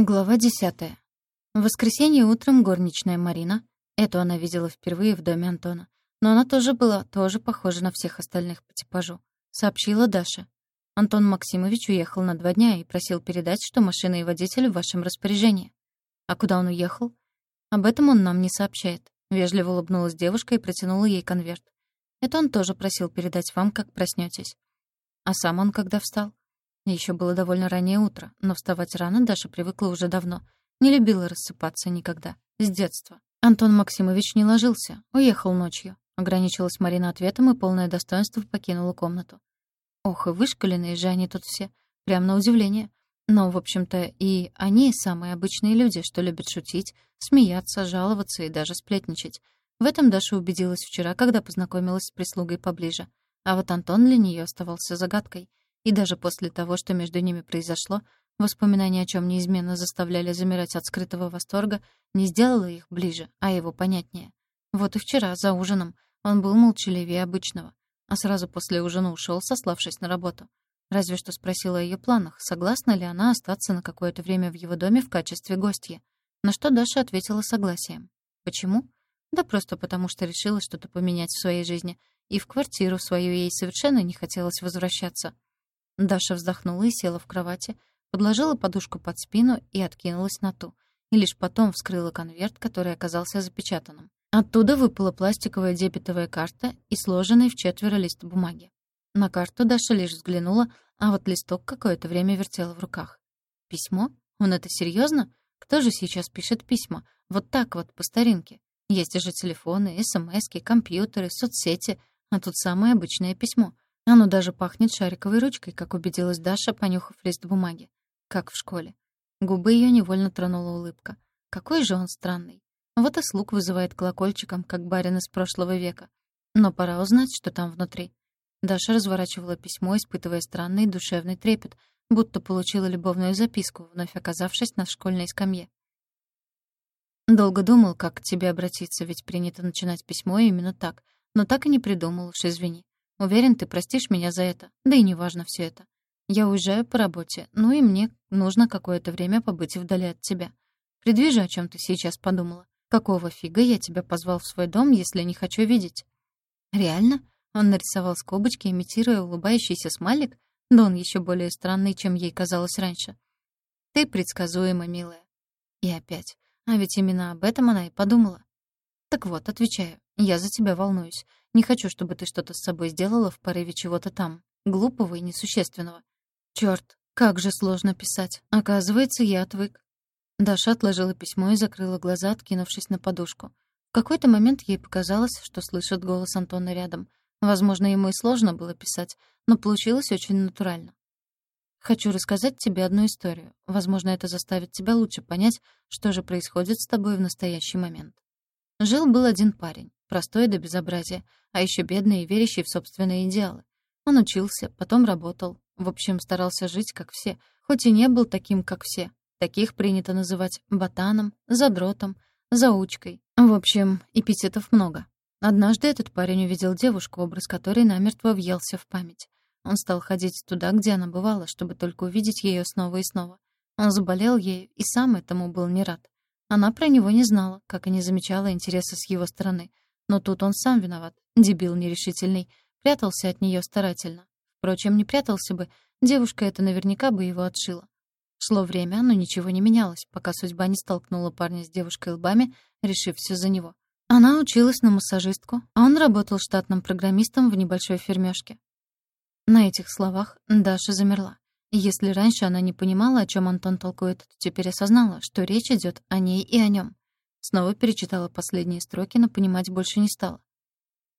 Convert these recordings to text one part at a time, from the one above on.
Глава десятая. В воскресенье утром горничная Марина, эту она видела впервые в доме Антона, но она тоже была тоже похожа на всех остальных по типажу, сообщила Даша. Антон Максимович уехал на два дня и просил передать, что машина и водитель в вашем распоряжении. А куда он уехал? Об этом он нам не сообщает. Вежливо улыбнулась девушка и протянула ей конверт. Это он тоже просил передать вам, как проснётесь. А сам он когда встал? Еще было довольно раннее утро, но вставать рано Даша привыкла уже давно. Не любила рассыпаться никогда. С детства. Антон Максимович не ложился, уехал ночью. Ограничилась Марина ответом и полное достоинство покинула комнату. Ох, и вышкаленные же они тут все. Прям на удивление. Но, в общем-то, и они самые обычные люди, что любят шутить, смеяться, жаловаться и даже сплетничать. В этом Даша убедилась вчера, когда познакомилась с прислугой поближе. А вот Антон для нее оставался загадкой. И даже после того, что между ними произошло, воспоминания о чем неизменно заставляли замирать от скрытого восторга, не сделало их ближе, а его понятнее. Вот и вчера, за ужином, он был молчаливее обычного, а сразу после ужина ушел, сославшись на работу. Разве что спросила о ее планах, согласна ли она остаться на какое-то время в его доме в качестве гостья. На что Даша ответила согласием. Почему? Да просто потому, что решила что-то поменять в своей жизни, и в квартиру свою ей совершенно не хотелось возвращаться. Даша вздохнула и села в кровати, подложила подушку под спину и откинулась на ту. И лишь потом вскрыла конверт, который оказался запечатанным. Оттуда выпала пластиковая дебетовая карта и сложенный в четверо лист бумаги. На карту Даша лишь взглянула, а вот листок какое-то время вертела в руках. Письмо? Он это серьезно? Кто же сейчас пишет письма? Вот так вот, по старинке. Есть же телефоны, смски, компьютеры, соцсети, а тут самое обычное письмо — оно даже пахнет шариковой ручкой, как убедилась Даша, понюхав лист бумаги. Как в школе. Губы ее невольно тронула улыбка. Какой же он странный. Вот и слуг вызывает колокольчиком, как барин из прошлого века. Но пора узнать, что там внутри. Даша разворачивала письмо, испытывая странный душевный трепет, будто получила любовную записку, вновь оказавшись на школьной скамье. Долго думал, как к тебе обратиться, ведь принято начинать письмо именно так, но так и не придумал, уж извини. Уверен, ты простишь меня за это. Да и неважно все это. Я уезжаю по работе, ну и мне нужно какое-то время побыть вдали от тебя. Предвижу, о чем ты сейчас подумала. Какого фига я тебя позвал в свой дом, если не хочу видеть? Реально? Он нарисовал скобочки, имитируя улыбающийся смайлик, да он еще более странный, чем ей казалось раньше. Ты предсказуема, милая. И опять. А ведь именно об этом она и подумала. Так вот, отвечаю. Я за тебя волнуюсь. Не хочу, чтобы ты что-то с собой сделала в порыве чего-то там, глупого и несущественного. Чёрт, как же сложно писать. Оказывается, я отвык. Даша отложила письмо и закрыла глаза, откинувшись на подушку. В какой-то момент ей показалось, что слышит голос Антона рядом. Возможно, ему и сложно было писать, но получилось очень натурально. Хочу рассказать тебе одну историю. Возможно, это заставит тебя лучше понять, что же происходит с тобой в настоящий момент. Жил-был один парень, простой до безобразия, а еще бедный и верящий в собственные идеалы. Он учился, потом работал, в общем, старался жить, как все, хоть и не был таким, как все. Таких принято называть ботаном, задротом, заучкой. В общем, эпитетов много. Однажды этот парень увидел девушку, образ которой намертво въелся в память. Он стал ходить туда, где она бывала, чтобы только увидеть ее снова и снова. Он заболел ею и сам этому был не рад. Она про него не знала, как и не замечала интереса с его стороны. Но тут он сам виноват, дебил нерешительный, прятался от нее старательно. Впрочем, не прятался бы, девушка это наверняка бы его отшила. Шло время, но ничего не менялось, пока судьба не столкнула парня с девушкой лбами, решив все за него. Она училась на массажистку, а он работал штатным программистом в небольшой фермёшке. На этих словах Даша замерла. Если раньше она не понимала, о чем Антон толкует, то теперь осознала, что речь идет о ней и о нем. Снова перечитала последние строки, но понимать больше не стала.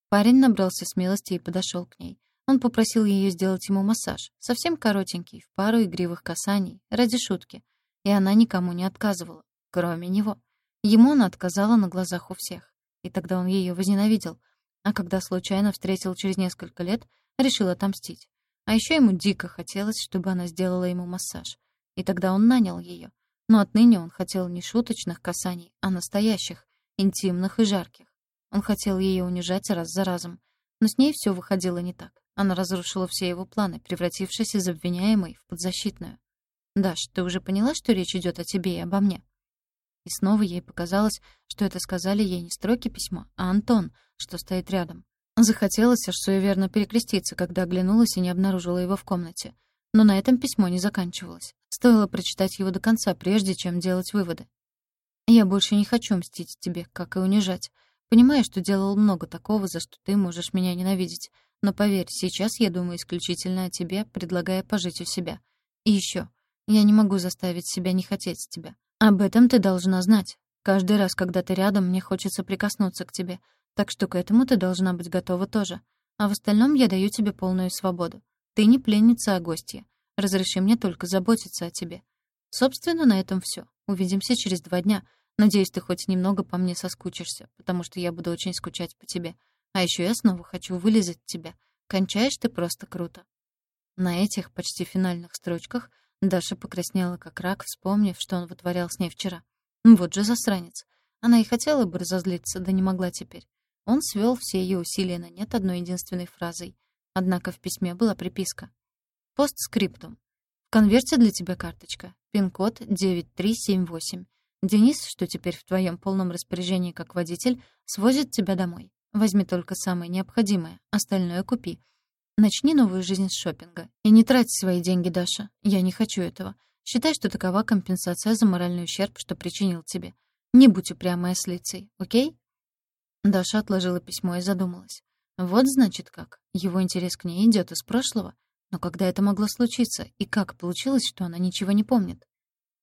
Парень набрался смелости и подошел к ней. Он попросил ее сделать ему массаж, совсем коротенький, в пару игривых касаний, ради шутки. И она никому не отказывала, кроме него. Ему она отказала на глазах у всех. И тогда он ее возненавидел. А когда случайно встретил через несколько лет, решил отомстить. А еще ему дико хотелось, чтобы она сделала ему массаж. И тогда он нанял ее. Но отныне он хотел не шуточных касаний, а настоящих, интимных и жарких. Он хотел ее унижать раз за разом. Но с ней все выходило не так. Она разрушила все его планы, превратившись из обвиняемой в подзащитную. «Даш, ты уже поняла, что речь идет о тебе и обо мне?» И снова ей показалось, что это сказали ей не строки письма, а Антон, что стоит рядом. Захотелось аж суеверно перекреститься, когда оглянулась и не обнаружила его в комнате. Но на этом письмо не заканчивалось. Стоило прочитать его до конца, прежде чем делать выводы. «Я больше не хочу мстить тебе, как и унижать. Понимаю, что делал много такого, за что ты можешь меня ненавидеть. Но поверь, сейчас я думаю исключительно о тебе, предлагая пожить у себя. И еще, я не могу заставить себя не хотеть тебя. Об этом ты должна знать. Каждый раз, когда ты рядом, мне хочется прикоснуться к тебе. Так что к этому ты должна быть готова тоже. А в остальном я даю тебе полную свободу. Ты не пленница, а гостья. Разреши мне только заботиться о тебе. Собственно, на этом все. Увидимся через два дня. Надеюсь, ты хоть немного по мне соскучишься, потому что я буду очень скучать по тебе. А еще я снова хочу вылезать тебя. Кончаешь ты просто круто. На этих почти финальных строчках Даша покраснела как рак, вспомнив, что он вытворял с ней вчера. Вот же засранец. Она и хотела бы разозлиться, да не могла теперь. Он свел все ее усилия на нет одной единственной фразой. Однако в письме была приписка. Постскриптум. В конверте для тебя карточка. Пин-код 9378. Денис, что теперь в твоем полном распоряжении как водитель, свозит тебя домой. Возьми только самое необходимое, остальное купи. Начни новую жизнь с шопинга. И не трать свои деньги, Даша. Я не хочу этого. Считай, что такова компенсация за моральный ущерб, что причинил тебе. Не будь упрямая с лицей, окей? Даша отложила письмо и задумалась. Вот значит как. Его интерес к ней идет из прошлого. Но когда это могло случиться? И как получилось, что она ничего не помнит?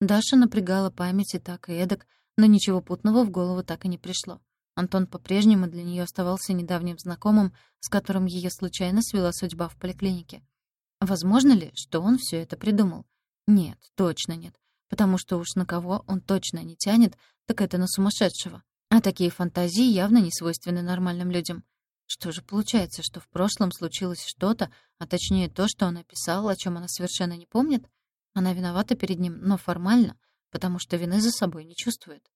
Даша напрягала память и так, и эдак, но ничего путного в голову так и не пришло. Антон по-прежнему для нее оставался недавним знакомым, с которым ее случайно свела судьба в поликлинике. Возможно ли, что он все это придумал? Нет, точно нет. Потому что уж на кого он точно не тянет, так это на сумасшедшего. А такие фантазии явно не свойственны нормальным людям. Что же получается, что в прошлом случилось что-то, а точнее то, что он описал, о чем она совершенно не помнит? Она виновата перед ним, но формально, потому что вины за собой не чувствует.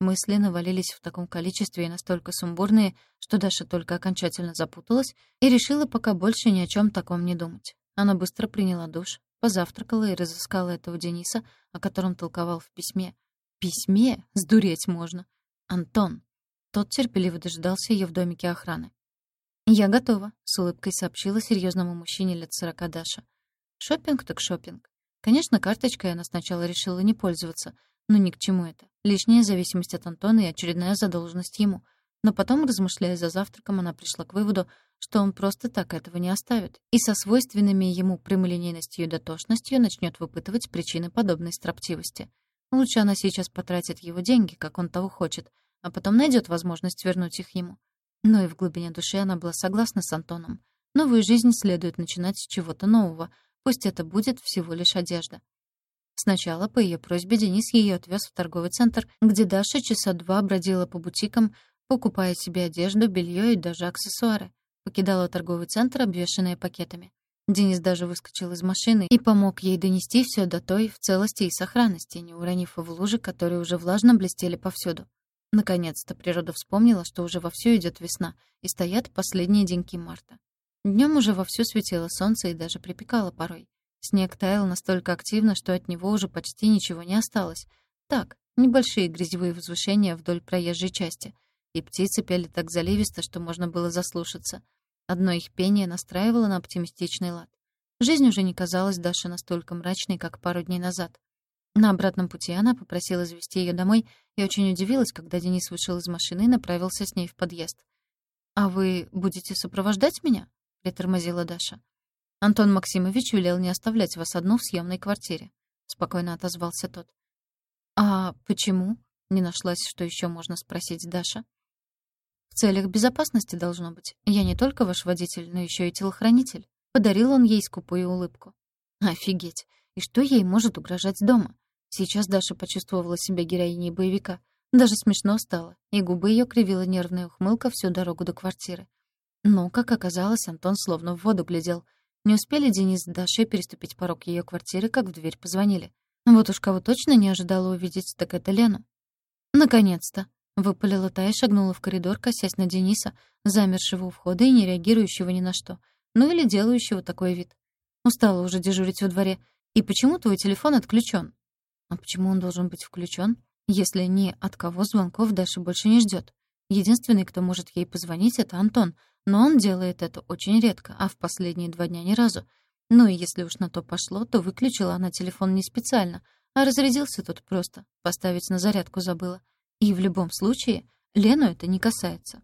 Мысли навалились в таком количестве и настолько сумбурные, что Даша только окончательно запуталась и решила пока больше ни о чем таком не думать. Она быстро приняла душ, позавтракала и разыскала этого Дениса, о котором толковал в письме. Письме? Сдуреть можно. Антон. Тот терпеливо дожидался ее в домике охраны. «Я готова», — с улыбкой сообщила серьезному мужчине лет сорока Даша. Шопинг так шопинг. Конечно, карточкой она сначала решила не пользоваться, но ни к чему это. Лишняя зависимость от Антона и очередная задолженность ему. Но потом, размышляя за завтраком, она пришла к выводу, что он просто так этого не оставит, и со свойственными ему прямолинейностью и дотошностью начнет выпытывать причины подобной строптивости. Лучше она сейчас потратит его деньги, как он того хочет, а потом найдет возможность вернуть их ему. Но и в глубине души она была согласна с Антоном. Новую жизнь следует начинать с чего-то нового, пусть это будет всего лишь одежда. Сначала, по ее просьбе, Денис ее отвез в торговый центр, где Даша часа два бродила по бутикам, покупая себе одежду, белье и даже аксессуары. Покидала торговый центр, обвешанная пакетами. Денис даже выскочил из машины и помог ей донести все до той в целости и сохранности, не уронив в лужи, которые уже влажно блестели повсюду. Наконец-то природа вспомнила, что уже вовсю идет весна, и стоят последние деньки марта. Днем уже вовсю светило солнце и даже припекало порой. Снег таял настолько активно, что от него уже почти ничего не осталось. Так, небольшие грязевые возвышения вдоль проезжей части. И птицы пели так заливисто, что можно было заслушаться. Одно их пение настраивало на оптимистичный лад. Жизнь уже не казалась Даше настолько мрачной, как пару дней назад. На обратном пути она попросила завести ее домой и очень удивилась, когда Денис вышел из машины и направился с ней в подъезд. «А вы будете сопровождать меня?» — притормозила Даша. «Антон Максимович велел не оставлять вас одну в съемной квартире», — спокойно отозвался тот. «А почему?» — не нашлась, что еще можно спросить Даша. «В целях безопасности должно быть. Я не только ваш водитель, но еще и телохранитель». Подарил он ей скупую улыбку. «Офигеть! И что ей может угрожать дома? Сейчас Даша почувствовала себя героиней боевика. Даже смешно стало, и губы ее кривила нервная ухмылка всю дорогу до квартиры. Но, как оказалось, Антон словно в воду глядел. Не успели Денис с Дашей переступить порог ее квартиры, как в дверь позвонили. Вот уж кого точно не ожидала увидеть, так это Лену. «Наконец-то!» — выпалила та и шагнула в коридор, косясь на Дениса, замершего у входа и не реагирующего ни на что. Ну или делающего такой вид. Устала уже дежурить во дворе. «И почему твой телефон отключен?» «А почему он должен быть включен, если ни от кого звонков Даша больше не ждет? Единственный, кто может ей позвонить, это Антон, но он делает это очень редко, а в последние два дня ни разу. Ну и если уж на то пошло, то выключила она телефон не специально, а разрядился тот просто, поставить на зарядку забыла. И в любом случае, Лену это не касается.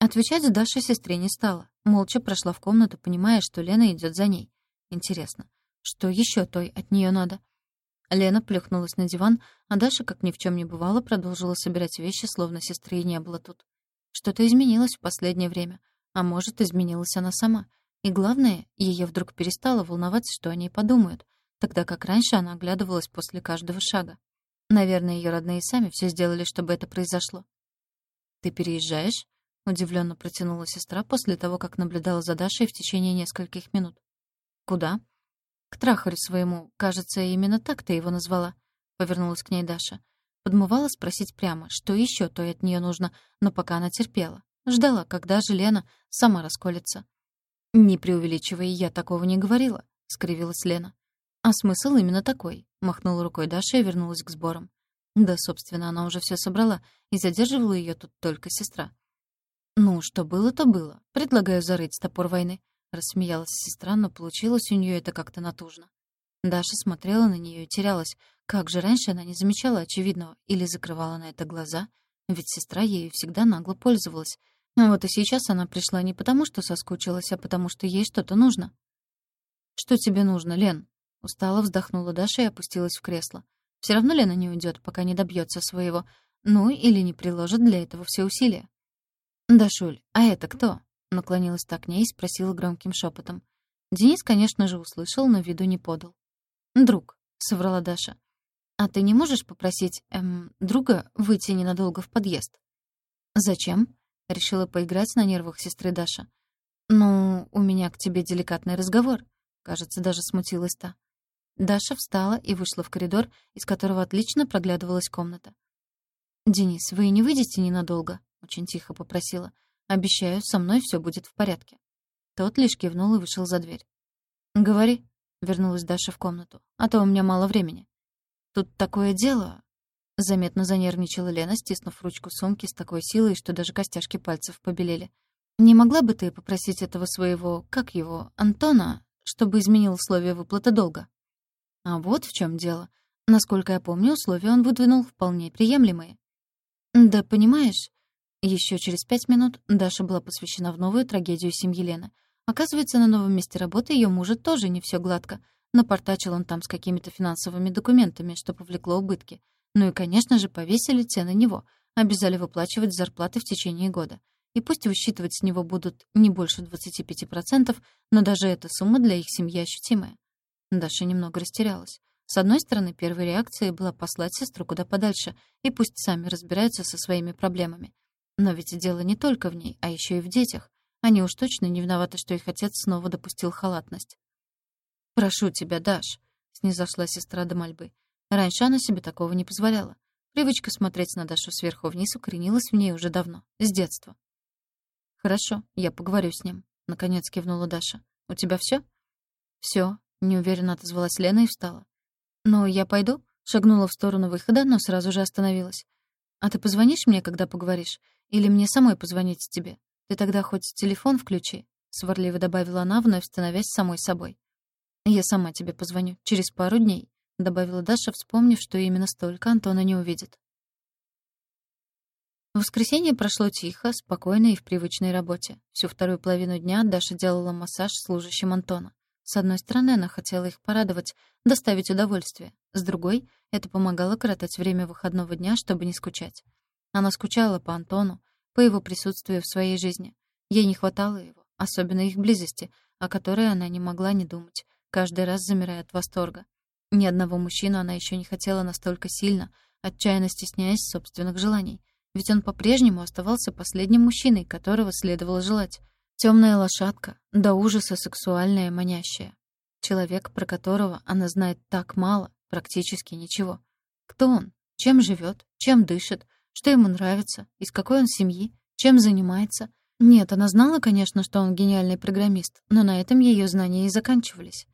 Отвечать Даша сестре не стала. Молча прошла в комнату, понимая, что Лена идет за ней. Интересно, что еще той от нее надо? Лена плюхнулась на диван, а Даша, как ни в чем не бывало, продолжила собирать вещи, словно сестры и не было тут. Что-то изменилось в последнее время. А может, изменилась она сама. И главное, ее вдруг перестало волновать, что о ней подумают, тогда как раньше она оглядывалась после каждого шага. Наверное, ее родные сами все сделали, чтобы это произошло. «Ты переезжаешь?» — удивленно протянула сестра после того, как наблюдала за Дашей в течение нескольких минут. «Куда?» «К трахарю своему. Кажется, именно так ты его назвала», — повернулась к ней Даша. Подмывала спросить прямо, что еще то от нее нужно, но пока она терпела. Ждала, когда же Лена сама расколется. «Не преувеличивай, я такого не говорила», — скривилась Лена. «А смысл именно такой», — махнула рукой Даша и вернулась к сборам. Да, собственно, она уже все собрала, и задерживала ее тут только сестра. «Ну, что было, то было. Предлагаю зарыть топор войны», — рассмеялась сестра, но получилось у нее это как-то натужно. Даша смотрела на нее и терялась. Как же раньше она не замечала очевидного или закрывала на это глаза, ведь сестра ею всегда нагло пользовалась. Но вот и сейчас она пришла не потому, что соскучилась, а потому что ей что-то нужно. «Что тебе нужно, Лен?» Устало вздохнула Даша и опустилась в кресло. Все равно Лена не уйдет, пока не добьется своего. Ну, или не приложит для этого все усилия. «Дашуль, а это кто?» Наклонилась так к ней и спросила громким шепотом. Денис, конечно же, услышал, но виду не подал. «Друг», — соврала Даша. «А ты не можешь попросить, эм, друга выйти ненадолго в подъезд?» «Зачем?» — решила поиграть на нервах сестры Даша. «Ну, у меня к тебе деликатный разговор», — кажется, даже смутилась та. Даша встала и вышла в коридор, из которого отлично проглядывалась комната. «Денис, вы не выйдете ненадолго?» — очень тихо попросила. «Обещаю, со мной все будет в порядке». Тот лишь кивнул и вышел за дверь. «Говори», — вернулась Даша в комнату, «а то у меня мало времени». «Тут такое дело...» Заметно занервничала Лена, стиснув ручку сумки с такой силой, что даже костяшки пальцев побелели. «Не могла бы ты попросить этого своего, как его, Антона, чтобы изменил условия выплаты долга?» А вот в чем дело. Насколько я помню, условия он выдвинул вполне приемлемые. «Да понимаешь...» Еще через пять минут Даша была посвящена в новую трагедию семьи Лены. Оказывается, на новом месте работы ее мужа тоже не все гладко. Напортачил он там с какими-то финансовыми документами, что повлекло убытки. Ну и, конечно же, повесили те на него. Обязали выплачивать зарплаты в течение года. И пусть высчитывать с него будут не больше 25%, но даже эта сумма для их семьи ощутимая. Даша немного растерялась. С одной стороны, первой реакцией была послать сестру куда подальше, и пусть сами разбираются со своими проблемами. Но ведь дело не только в ней, а еще и в детях. Они уж точно не виноваты, что их отец снова допустил халатность. «Прошу тебя, Даш», — снизошла сестра до мольбы. Раньше она себе такого не позволяла. Привычка смотреть на Дашу сверху вниз укоренилась в ней уже давно, с детства. «Хорошо, я поговорю с ним», — наконец кивнула Даша. «У тебя все? Все, неуверенно отозвалась Лена и встала. «Ну, я пойду?» — шагнула в сторону выхода, но сразу же остановилась. «А ты позвонишь мне, когда поговоришь? Или мне самой позвонить тебе? Ты тогда хоть телефон включи», — сварливо добавила она, вновь становясь самой собой. «Я сама тебе позвоню. Через пару дней», — добавила Даша, вспомнив, что именно столько Антона не увидит. Воскресенье прошло тихо, спокойно и в привычной работе. Всю вторую половину дня Даша делала массаж служащим Антона. С одной стороны, она хотела их порадовать, доставить удовольствие. С другой, это помогало коротать время выходного дня, чтобы не скучать. Она скучала по Антону, по его присутствию в своей жизни. Ей не хватало его, особенно их близости, о которой она не могла не думать, каждый раз замирая от восторга. Ни одного мужчину она еще не хотела настолько сильно, отчаянно стесняясь собственных желаний. Ведь он по-прежнему оставался последним мужчиной, которого следовало желать. Темная лошадка, до ужаса сексуальная манящая. Человек, про которого она знает так мало, практически ничего. Кто он? Чем живет? Чем дышит? Что ему нравится? Из какой он семьи? Чем занимается? Нет, она знала, конечно, что он гениальный программист, но на этом ее знания и заканчивались.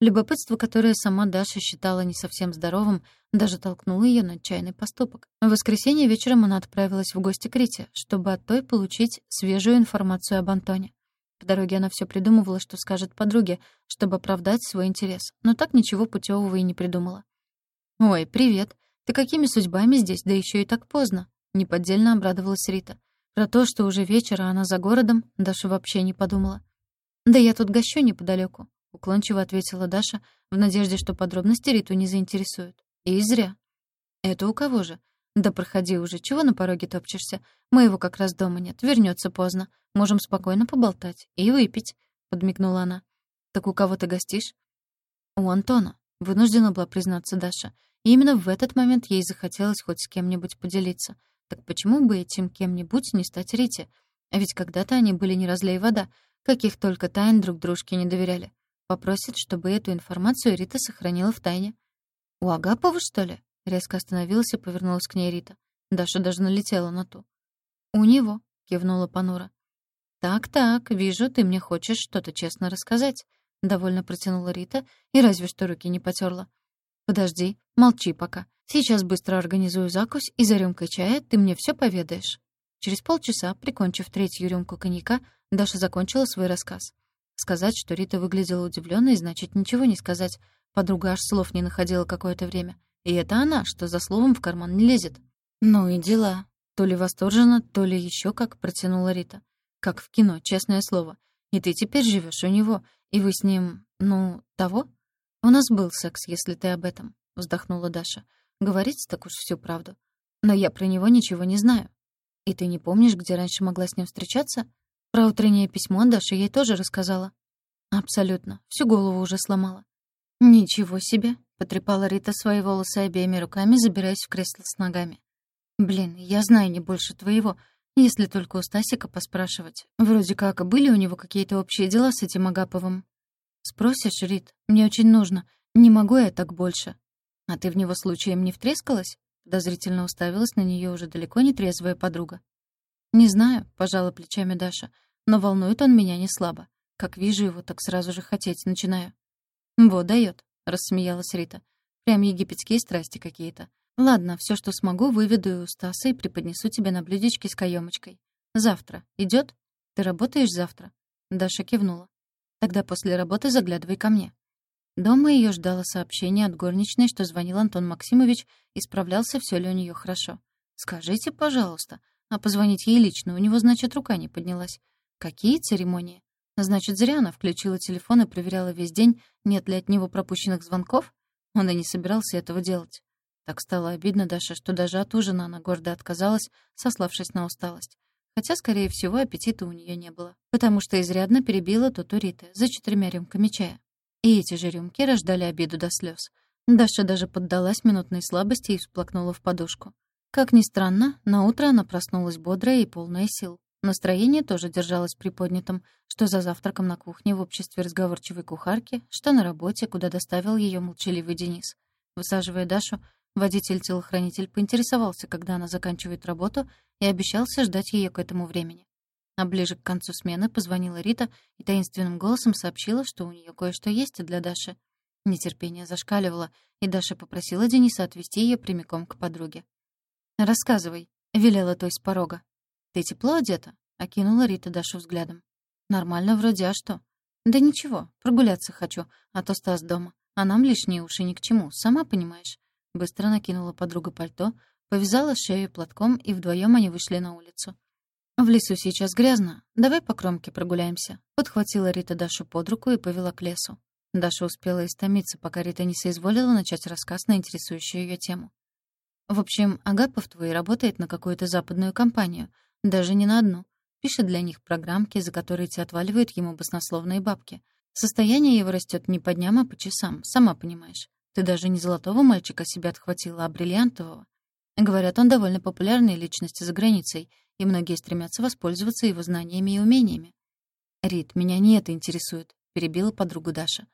Любопытство, которое сама Даша считала не совсем здоровым, даже толкнуло ее на отчаянный поступок. В воскресенье вечером она отправилась в гости к Рите, чтобы от той получить свежую информацию об Антоне. По дороге она все придумывала, что скажет подруге, чтобы оправдать свой интерес, но так ничего путевого и не придумала. «Ой, привет. Ты какими судьбами здесь, да еще и так поздно?» Неподдельно обрадовалась Рита. Про то, что уже вечер, а она за городом, Даша вообще не подумала. «Да я тут гощу неподалеку», — уклончиво ответила Даша, в надежде, что подробности Риту не заинтересуют. И зря. «Это у кого же?» «Да проходи уже, чего на пороге топчешься? Моего как раз дома нет, вернется поздно. Можем спокойно поболтать и выпить», — подмигнула она. «Так у кого ты гостишь?» «У Антона», — вынуждена была признаться Даша. И именно в этот момент ей захотелось хоть с кем-нибудь поделиться. Так почему бы этим кем-нибудь не стать Рите? А ведь когда-то они были не разлей вода, каких только тайн друг дружке не доверяли. Попросит, чтобы эту информацию Рита сохранила в тайне. «У Агапова, что ли?» Резко остановилась и повернулась к ней Рита. Даша даже налетела на ту. «У него», — кивнула Панура. «Так-так, вижу, ты мне хочешь что-то честно рассказать», — довольно протянула Рита и разве что руки не потерла. «Подожди, молчи пока. Сейчас быстро организую закусь, и за рюмкой чая ты мне все поведаешь». Через полчаса, прикончив третью рюмку коньяка, Даша закончила свой рассказ. Сказать, что Рита выглядела удивленной, значит ничего не сказать. Подруга аж слов не находила какое-то время. И это она, что за словом в карман не лезет. Ну и дела. То ли восторженно, то ли еще как протянула Рита. Как в кино, честное слово. И ты теперь живешь у него, и вы с ним, ну, того? У нас был секс, если ты об этом, вздохнула Даша. Говорить так уж всю правду. Но я про него ничего не знаю. И ты не помнишь, где раньше могла с ним встречаться? Про утреннее письмо Даша ей тоже рассказала. Абсолютно. Всю голову уже сломала. Ничего себе, потрепала Рита свои волосы обеими руками, забираясь в кресло с ногами. Блин, я знаю не больше твоего, если только у Стасика поспрашивать. Вроде как были у него какие-то общие дела с этим Агаповым. Спросишь, Рит, мне очень нужно. Не могу я так больше. «А ты в него случаем не втрескалась?» Подозрительно уставилась на нее уже далеко не трезвая подруга. «Не знаю», — пожала плечами Даша, «но волнует он меня не слабо. Как вижу его, так сразу же хотеть начинаю». «Вот дает», — рассмеялась Рита. «Прям египетские страсти какие-то. Ладно, все, что смогу, выведу у Стаса и преподнесу тебе на блюдечке с каемочкой. Завтра. Идет? Ты работаешь завтра?» Даша кивнула. «Тогда после работы заглядывай ко мне. Дома ее ждало сообщение от горничной, что звонил Антон Максимович и справлялся, все ли у нее хорошо. «Скажите, пожалуйста». А позвонить ей лично, у него, значит, рука не поднялась. Какие церемонии? Значит, зря она включила телефон и проверяла весь день, нет ли от него пропущенных звонков? Он и не собирался этого делать. Так стало обидно Даша, что даже от ужина она гордо отказалась, сославшись на усталость. Хотя, скорее всего, аппетита у нее не было, потому что изрядно перебила Тутуриты за четырьмя рюмками чая. И эти же рюмки рождали обиду до слез. Даша даже поддалась минутной слабости и всплакнула в подушку. Как ни странно, на утро она проснулась бодрая и полная сил. Настроение тоже держалось приподнятым, что за завтраком на кухне в обществе разговорчивой кухарки, что на работе, куда доставил ее молчаливый Денис. Высаживая Дашу, водитель-телохранитель поинтересовался, когда она заканчивает работу, и обещался ждать ее к этому времени. А ближе к концу смены позвонила Рита и таинственным голосом сообщила, что у нее кое-что есть для Даши. Нетерпение зашкаливало, и Даша попросила Дениса отвезти ее прямиком к подруге. «Рассказывай», — велела той с порога. «Ты тепло одета?» — окинула Рита Дашу взглядом. «Нормально вроде, а что?» «Да ничего, прогуляться хочу, а то Стас дома. А нам лишние уши ни к чему, сама понимаешь». Быстро накинула подруга пальто, повязала шею платком, и вдвоем они вышли на улицу. «В лесу сейчас грязно. Давай по кромке прогуляемся». Подхватила Рита Дашу под руку и повела к лесу. Даша успела истомиться, пока Рита не соизволила начать рассказ на интересующую ее тему. В общем, Агапов твой работает на какую-то западную компанию, даже не на одну. Пишет для них программки, за которые те отваливают ему баснословные бабки. Состояние его растет не по дням, а по часам, сама понимаешь. Ты даже не золотого мальчика себя отхватила, а бриллиантового. Говорят, он довольно популярная личность за границей, и многие стремятся воспользоваться его знаниями и умениями. «Рит, меня не это интересует», — перебила подругу Даша.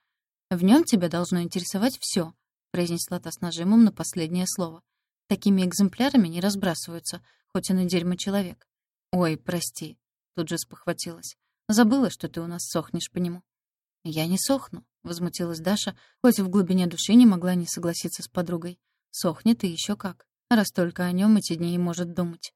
«В нем тебя должно интересовать все, произнесла та с нажимом на последнее слово. «Такими экземплярами не разбрасываются, хоть и на дерьмо человек». «Ой, прости», — тут же спохватилась. «Забыла, что ты у нас сохнешь по нему». «Я не сохну», — возмутилась Даша, хоть в глубине души не могла не согласиться с подругой. «Сохнет и еще как, раз только о нем эти дни и может думать».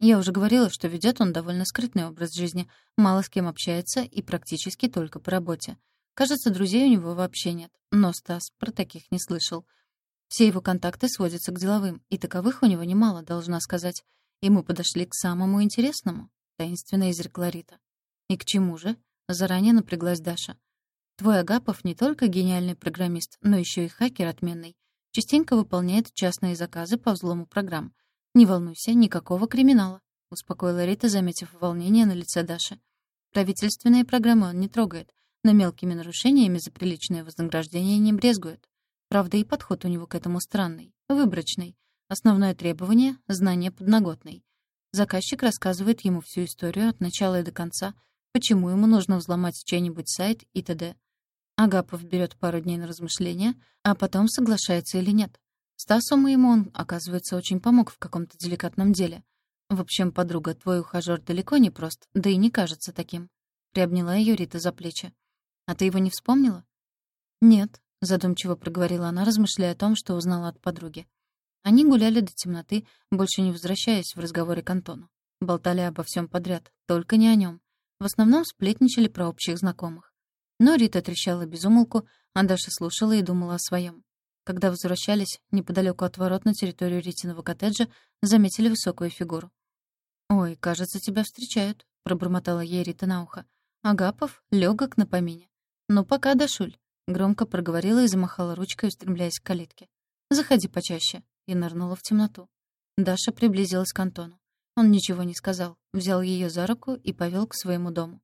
Я уже говорила, что ведет он довольно скрытный образ жизни, мало с кем общается и практически только по работе. Кажется, друзей у него вообще нет, но Стас про таких не слышал. Все его контакты сводятся к деловым, и таковых у него немало, должна сказать. И мы подошли к самому интересному, — таинственно изрекла Рита. «И к чему же?» — заранее напряглась Даша. «Твой Агапов не только гениальный программист, но еще и хакер отменный. Частенько выполняет частные заказы по взлому программ. «Не волнуйся, никакого криминала», — успокоила Рита, заметив волнение на лице Даши. «Правительственные программы он не трогает, но мелкими нарушениями за приличное вознаграждение не брезгует. Правда, и подход у него к этому странный, выборочный. Основное требование — знание подноготной. Заказчик рассказывает ему всю историю от начала и до конца, почему ему нужно взломать чей-нибудь сайт и т.д. Агапов берет пару дней на размышления, а потом соглашается или нет. Стасу моему он, оказывается, очень помог в каком-то деликатном деле. В общем, подруга, твой ухажёр далеко не прост, да и не кажется таким. Приобняла её Рита за плечи. А ты его не вспомнила? Нет, задумчиво проговорила она, размышляя о том, что узнала от подруги. Они гуляли до темноты, больше не возвращаясь в разговоре к Антону. Болтали обо всем подряд, только не о нем. В основном сплетничали про общих знакомых. Но Рита трещала без умолку, а Даша слушала и думала о своем. Когда возвращались, неподалеку от ворот на территорию Ритиного коттеджа заметили высокую фигуру. «Ой, кажется, тебя встречают», — пробормотала ей Рита на ухо. «Агапов легок на помине». «Ну, пока, Дашуль», — громко проговорила и замахала ручкой, устремляясь к калитке. «Заходи почаще», — и нырнула в темноту. Даша приблизилась к Антону. Он ничего не сказал, взял ее за руку и повел к своему дому.